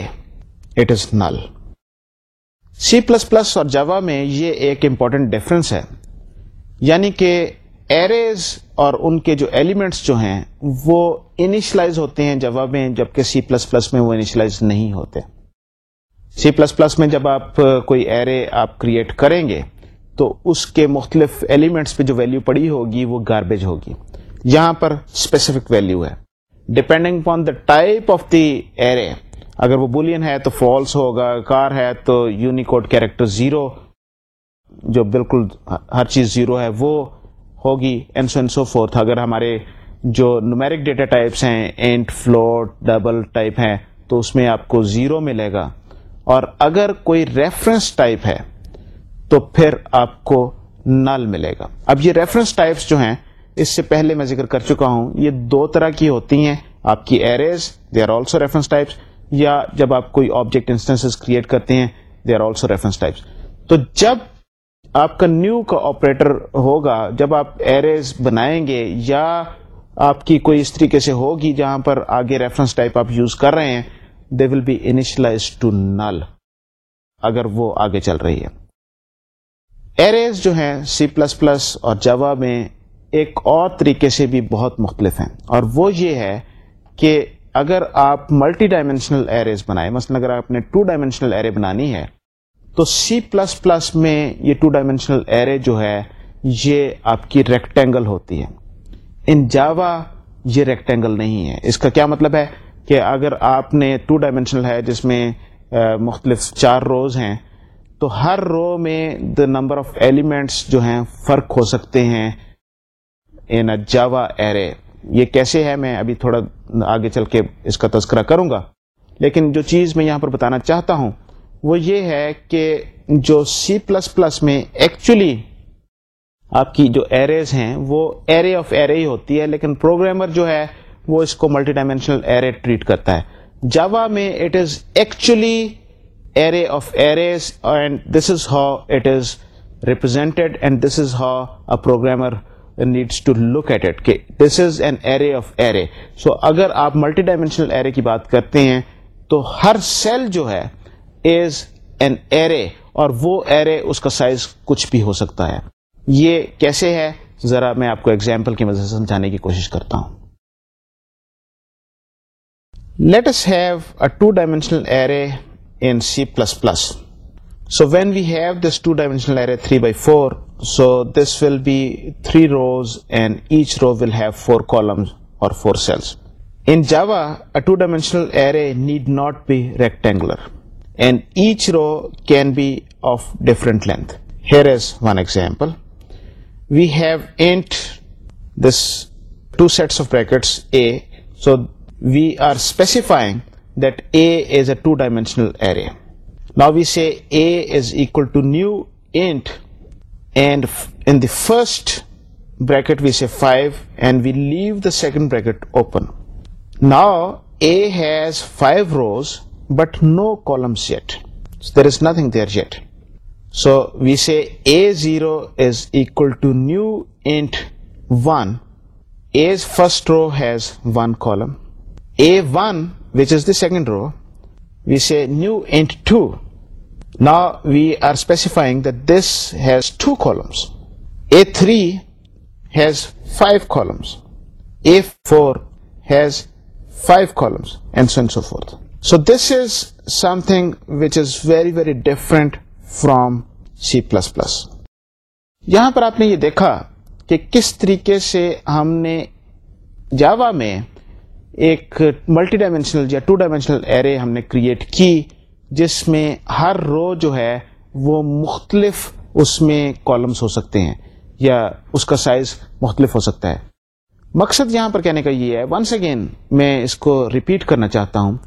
it is null C plus plus اور Java میں یہ ایک important difference ہے یعنی کہ arrays اور ان کے جو ایلیمنٹس جو ہیں وہ انیشلائز ہوتے ہیں جوا میں جبکہ سی پلس پلس میں وہ انیشلائز نہیں ہوتے سی پلس پلس میں جب آپ کوئی ایرے آپ کریٹ کریں گے تو اس کے مختلف ایلیمنٹس پہ جو ویلیو پڑی ہوگی وہ گاربیج ہوگی یہاں پر اسپیسیفک ویلیو ہے depending upon the type of the array اگر وہ بولین ہے تو فالس ہوگا کار ہے تو یونیکوڈ کیریکٹر زیرو جو بالکل ہر چیز زیرو ہے وہ ہوگی اینسو سو اینسو فورتھ اگر ہمارے جو نومیرک ڈیٹا ٹائپس ہیں اینٹ فلور ڈبل ٹائپ ہیں تو اس میں آپ کو زیرو ملے گا اور اگر کوئی ریفرنس ٹائپ ہے تو پھر آپ کو نل ملے گا اب یہ ریفرنس ٹائپس جو ہیں اس سے پہلے میں ذکر کر چکا ہوں یہ دو طرح کی ہوتی ہیں آپ کی arrays they are also reference types یا جب آپ کوئی آبجیکٹ انسٹنس کریٹ کرتے ہیں they are also reference types تو جب آپ کا نیو کا آپریٹر ہوگا جب آپ ایریز بنائیں گے یا آپ کی کوئی اس طریقے سے ہوگی جہاں پر آگے ریفرنس ٹائپ آپ یوز کر رہے ہیں they will be initialize to null اگر وہ آگے چل رہی ہے ایریز جو ہیں سی پلس پلس اور جوا میں ایک اور طریقے سے بھی بہت مختلف ہیں اور وہ یہ ہے کہ اگر آپ ملٹی ڈائمینشنل ایریز بنائے مثلا اگر آپ نے ٹو ڈائمنشنل ایرے بنانی ہے تو سی پلس پلس میں یہ ٹو ڈائمینشنل ایرے جو ہے یہ آپ کی ریکٹینگل ہوتی ہے ان جاوا یہ ریکٹینگل نہیں ہے اس کا کیا مطلب ہے کہ اگر آپ نے ٹو ڈائمینشنل ہے جس میں مختلف چار روز ہیں تو ہر رو میں دا نمبر آف ایلیمنٹس جو ہیں فرق ہو سکتے ہیں اے جاوا ایرے یہ کیسے ہے میں ابھی تھوڑا آگے چل کے اس کا تذکرہ کروں گا لیکن جو چیز میں یہاں پر بتانا چاہتا ہوں وہ یہ ہے کہ جو سی پلس پلس میں ایکچولی آپ کی جو ایرز ہیں وہ ایرے آف ایرے ہی ہوتی ہے لیکن پروگرامر جو ہے وہ اس کو ملٹی ڈائمینشنل ایرے ٹریٹ کرتا ہے جاوا میں it is actually array of arrays and this is how it is represented and this is how a programmer needs to look at it کہ this is an array of array so اگر آپ multi dimensional array کی بات کرتے ہیں تو ہر cell جو ہے از این ایرے اور وہ ایرے اس کا سائز کچھ بھی ہو سکتا ہے یہ کیسے ہے ذرا میں آپ کو ایگزامپل کی سے سمجھانے کی کوشش کرتا ہوں let's a two dimensional so when we have this two dimensional or two dimensional rectangular and each row can be of different length here is one example we have int this two sets a so we are specifying that A is a two-dimensional array. Now we say A is equal to new int, and in the first bracket we say 5 and we leave the second bracket open. Now A has 5 rows but no columns yet, so there is nothing there yet. So we say A0 is equal to new int 1. A's first row has one column, one which is the second row we see new and two نا we are specifying this has two columns a three has five columns a four has five columns and sense of fourth so this is something which is very very different from C plus plus یہاں پر آپ نے یہ دیکھا کہ کس طریقے سے ہم نے جاوا میں ایک ملٹی ڈائمینشنل یا ٹو ڈائمینشنل ایرے ہم نے کریٹ کی جس میں ہر رو جو ہے وہ مختلف اس میں کالمس ہو سکتے ہیں یا اس کا سائز مختلف ہو سکتا ہے مقصد یہاں پر کہنے کا یہ ہے ونس اگین میں اس کو ریپیٹ کرنا چاہتا ہوں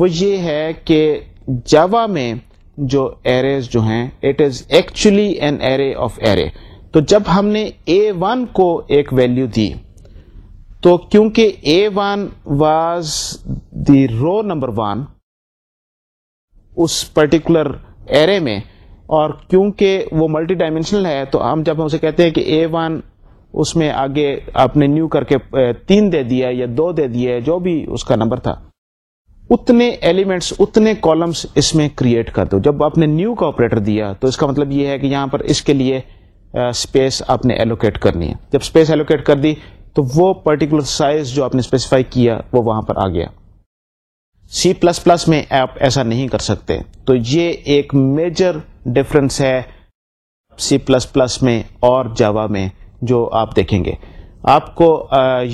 وہ یہ ہے کہ جاوا میں جو ایرز جو ہیں it is actually an array of array تو جب ہم نے اے ون کو ایک ویلیو دی تو کیونکہ a one was the row number one us particular array میں اور کیونکہ وہ ملٹی ڈائمینشنل ہے تو ہم جب ہم اسے کہتے ہیں کہ اے ون اس میں آگے آپ نے نیو کر کے تین دے دیا یا دو دے دیا جو بھی اس کا نمبر تھا اتنے ایلیمنٹس اتنے کالمس اس میں کریٹ کر دو جب آپ نے نیو کا آپریٹر دیا تو اس کا مطلب یہ ہے کہ یہاں پر اس کے لیے اسپیس آپ نے ایلوکیٹ کرنی ہے جب اسپیس ایلوکیٹ کر دی تو وہ پرٹیکولر سائز جو آپ نے اسپیسیفائی کیا وہ وہاں پر آ گیا سی پلس پلس میں آپ ایسا نہیں کر سکتے تو یہ ایک میجر ڈفرنس ہے سی پلس پلس میں اور جاوا میں جو آپ دیکھیں گے آپ کو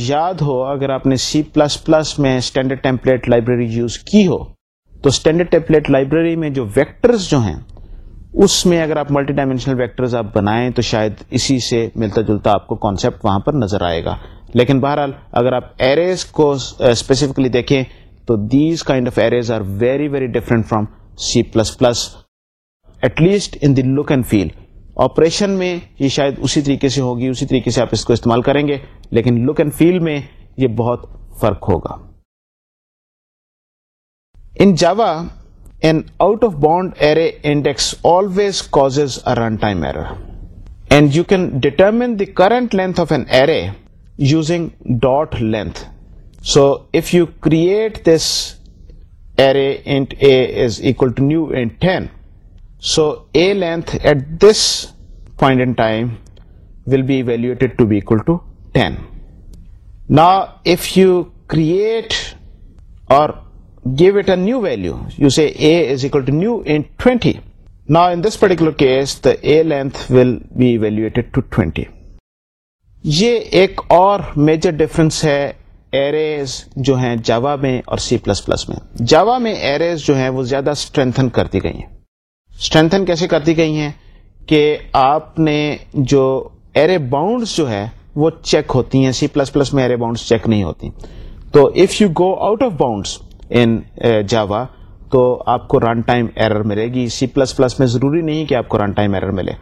یاد ہو اگر آپ نے سی پلس پلس میں اسٹینڈرڈ ٹیمپلیٹ لائبریری یوز کی ہو تو اسٹینڈرڈ ٹیمپلیٹ لائبریری میں جو ویکٹرز جو ہیں اس میں اگر آپ ملٹی ڈائمینشنل ویکٹرز آپ بنائیں تو شاید اسی سے ملتا جلتا آپ کو کانسیپٹ وہاں پر نظر آئے گا لیکن بہرحال اگر آپ ایریز کو اسپیسیفکلی دیکھیں تو these kind of arrays are very very different from C plus plus at least in the look and feel operation میں یہ شاید اسی طریقے سے ہوگی اسی طریقے سے آپ اس کو استعمال کریں گے لیکن لک اینڈ فیل میں یہ بہت فرق ہوگا in Java An out-of-bound array index always causes a runtime error. And you can determine the current length of an array using dot length. So if you create this array int a is equal to new int 10, so a length at this point in time will be evaluated to be equal to 10. Now if you create or give it a new value. You say a is equal to new in 20. Now in this particular case, the a length will be evaluated to 20. یہ ایک اور major difference ہے arrays جو ہیں Java میں اور C plus plus میں Java میں ایریز جو ہیں وہ زیادہ اسٹرینتھن کر دی گئی ہیں اسٹرینتھن کیسے کر دی گئی ہیں کہ آپ نے جو ایرے باؤنڈس جو ہے وہ چیک ہوتی ہیں سی پلس پلس میں ایرے باؤنڈس چیک نہیں ہوتی تو if you go out of bounds in Java تو آپ کو رن ٹائم ایرر ملے گی سی پلس پلس میں ضروری نہیں کہ آپ کو رن ٹائم ایرر ملے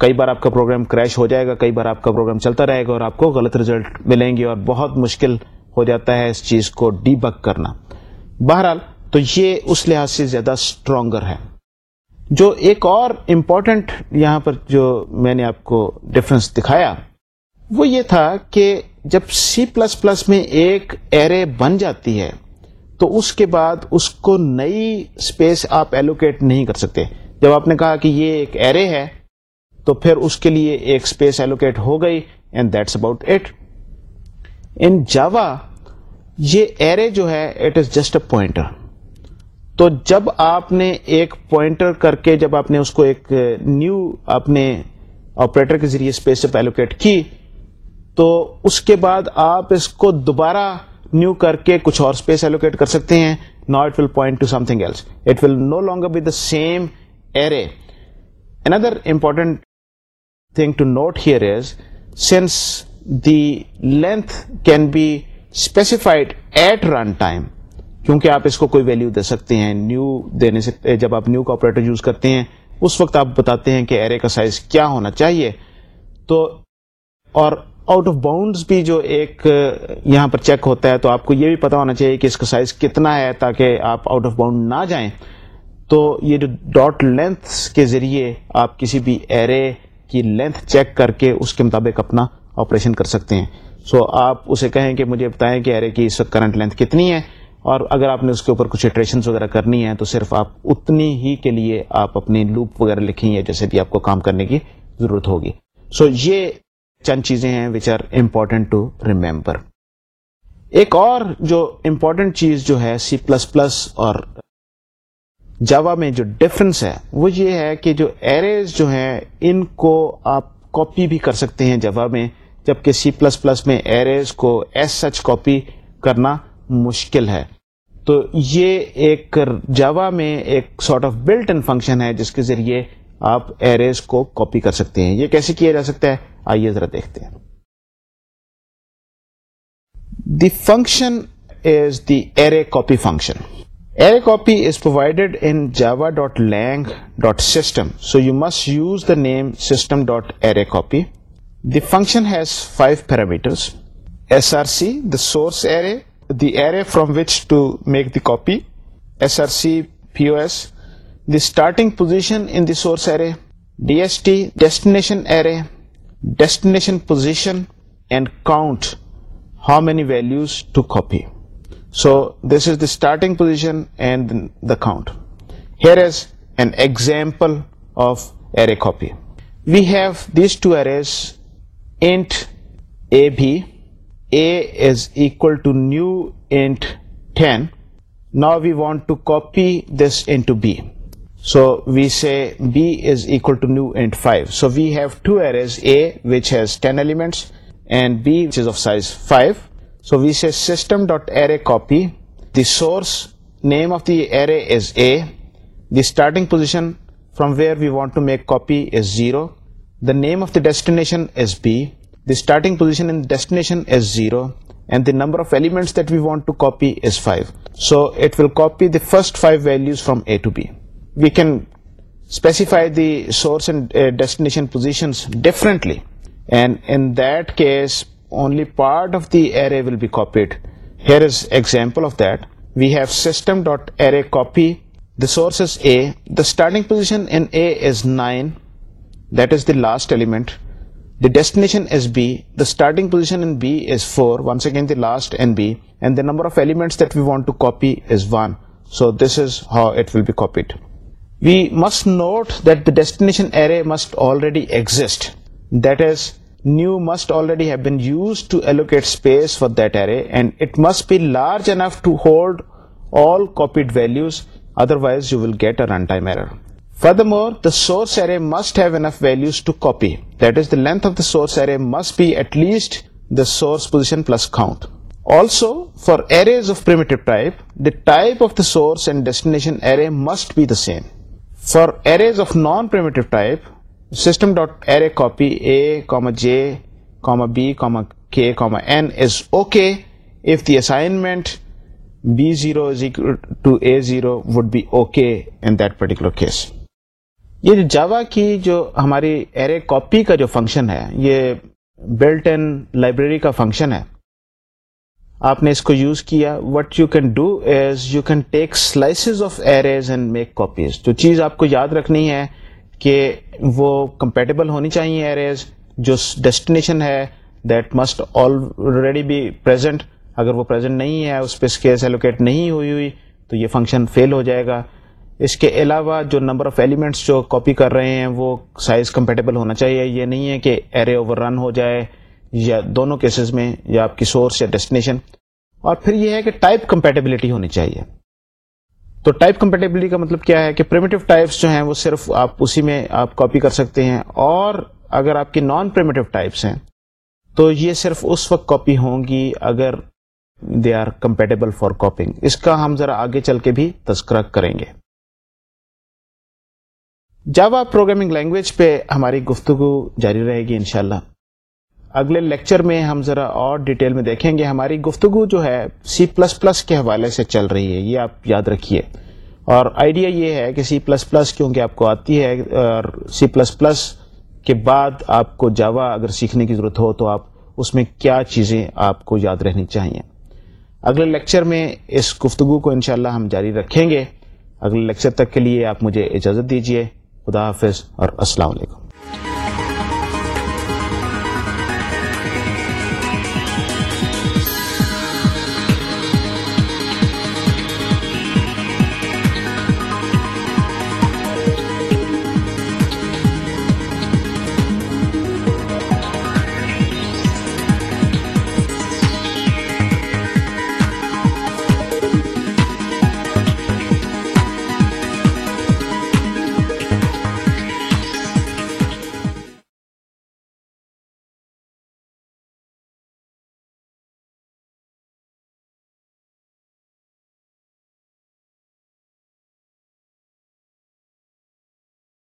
کئی بار آپ کا پروگرام کریش ہو جائے گا کئی بار آپ کا پروگرام چلتا رہے گا اور آپ کو غلط رزلٹ ملیں گے اور بہت مشکل ہو جاتا ہے اس چیز کو ڈی بک کرنا بہرحال تو یہ اس لحاظ سے زیادہ اسٹرانگر ہے جو ایک اور امپورٹنٹ یہاں پر جو میں نے آپ کو ڈفرنس دکھایا وہ یہ تھا کہ جب سی پلس پلس میں ایک ایرے بن جاتی ہے تو اس کے بعد اس کو نئی اسپیس آپ ایلوکیٹ نہیں کر سکتے جب آپ نے کہا کہ یہ ایک ایرے ہے تو پھر اس کے لیے ایک اسپیس ایلوکیٹ ہو گئی and that's about it in Java یہ ایرے جو ہے it is just a pointer تو جب آپ نے ایک پوائنٹر کر کے جب آپ نے اس کو ایک نیو اپنے آپریٹر کے ذریعے اسپیس ایلوکیٹ کی تو اس کے بعد آپ اس کو دوبارہ نیو کر کے کچھ اور اسپیس ایلوکیٹ کر سکتے ہیں نا it it will will point to something else no longer be the same array important thing to note here is the length can be specified at run time کیونکہ آپ اس کو کوئی ویلو دے سکتے ہیں نیو دینے سے جب آپ نیو آپریٹر یوز کرتے ہیں اس وقت آپ بتاتے ہیں کہ ایرے کا سائز کیا ہونا چاہیے تو اور آؤٹ آف باؤنڈس بھی جو ایک یہاں پر چیک ہوتا ہے تو آپ کو یہ بھی پتا ہونا چاہیے کہ اس کا سائز کتنا ہے تاکہ آپ آؤٹ آف باؤنڈ نہ جائیں تو یہ جو ڈاٹ لینتھ کے ذریعے آپ کسی بھی ایرے کی لینتھ چیک کر کے اس کے مطابق اپنا آپریشن کر سکتے ہیں سو so, آپ اسے کہیں کہ مجھے بتائیں کہ ایرے کی اس وقت کرنٹ لینتھ کتنی ہے اور اگر آپ نے اس کے اوپر کچھ اٹریشنس وغیرہ کرنی ہے تو صرف آپ اتنی ہی کے لیے آپ اپنی لوپ وغیرہ لکھیں یا جیسے بھی آپ کو کام کرنے کی ضرورت ہوگی سو so, یہ چند چیزیں ہیں which are important to remember ایک اور جو امپورٹنٹ چیز جو ہے سی پلس پلس اور جاوا میں جو ڈفرنس ہے وہ یہ ہے کہ جو ایریز جو ہیں ان کو آپ کاپی بھی کر سکتے ہیں جوا میں جبکہ سی پلس پلس میں ایریز کو ایس سچ کاپی کرنا مشکل ہے تو یہ ایک جاوا میں ایک sort of built in function ہے جس کے ذریعے آپ ایریز کو کاپی کر سکتے ہیں یہ کیسے کیا جا سکتا ہے آئیے ذرا دیکھتے ہیں the function is the array copy function array copy is provided in Java dot lang dot system so you must use the name system dot array copy the function has five parameters S R C the source array the array from which to make the copy S R C P O S the starting position in the source array, DST, destination array, destination position, and count how many values to copy. So this is the starting position and the count. Here is an example of array copy. We have these two arrays, int ab, a is equal to new int 10. Now we want to copy this into b. So we say B is equal to new int 5. So we have two arrays, A which has 10 elements and B which is of size 5. So we say system.arrayCopy. The source name of the array is A. The starting position from where we want to make copy is 0. The name of the destination is B. The starting position in destination is 0. And the number of elements that we want to copy is 5. So it will copy the first 5 values from A to B. We can case only part of the array last element be copied. we must note that the destination array must already exist. That is, new must already have been used to allocate space for that array, and it must be large enough to hold all copied values, otherwise you will get a runtime error. Furthermore, the source array must have enough values to copy. That is, the length of the source array must be at least the source position plus count. Also, for arrays of primitive type, the type of the source and destination array must be the same. For arrays of non primitive type system dot array copy A comma J comma B comma K comma N is okay if the assignment B zero is to A zero would B okay in that particular case یہ جو Java کی جو ہماری array copy کا جو function ہے یہ built in library کا فنکشن ہے آپ نے اس کو یوز کیا what you can do is you can take slices of arrays and make copies جو چیز آپ کو یاد رکھنی ہے کہ وہ کمپیٹیبل ہونی چاہیے ایرز جو ڈیسٹینیشن ہے that must already be present اگر وہ پریزنٹ نہیں ہے اس پہ اسکیس ایلوکیٹ نہیں ہوئی ہوئی تو یہ فنکشن فیل ہو جائے گا اس کے علاوہ جو نمبر آف ایلیمنٹس جو کاپی کر رہے ہیں وہ سائز کمپیٹیبل ہونا چاہیے یہ نہیں ہے کہ ایرے اوور رن ہو جائے یا دونوں کیسز میں یا آپ کی سورس یا ڈیسٹینیشن اور پھر یہ ہے کہ ٹائپ کمپیٹیبلٹی ہونی چاہیے تو ٹائپ کمپیٹیبلٹی کا مطلب کیا ہے کہ پریمیٹو ٹائپس جو ہیں وہ صرف آپ اسی میں آپ کاپی کر سکتے ہیں اور اگر آپ کی نان پریمیٹو ٹائپس ہیں تو یہ صرف اس وقت کاپی ہوں گی اگر they are compatible for copying اس کا ہم ذرا آگے چل کے بھی تذکرہ کریں گے جب آپ پروگرامنگ لینگویج پہ ہماری گفتگو جاری رہے گی انشاءاللہ اگلے لیکچر میں ہم ذرا اور ڈیٹیل میں دیکھیں گے ہماری گفتگو جو ہے سی پلس پلس کے حوالے سے چل رہی ہے یہ آپ یاد رکھیے اور آئیڈیا یہ ہے کہ سی پلس پلس کیونکہ آپ کو آتی ہے اور سی پلس پلس کے بعد آپ کو جاوا اگر سیکھنے کی ضرورت ہو تو آپ اس میں کیا چیزیں آپ کو یاد رہنی چاہیے اگلے لیکچر میں اس گفتگو کو انشاءاللہ ہم جاری رکھیں گے اگلے لیکچر تک کے لیے آپ مجھے اجازت دیجیے خدا حافظ اور السلام علیکم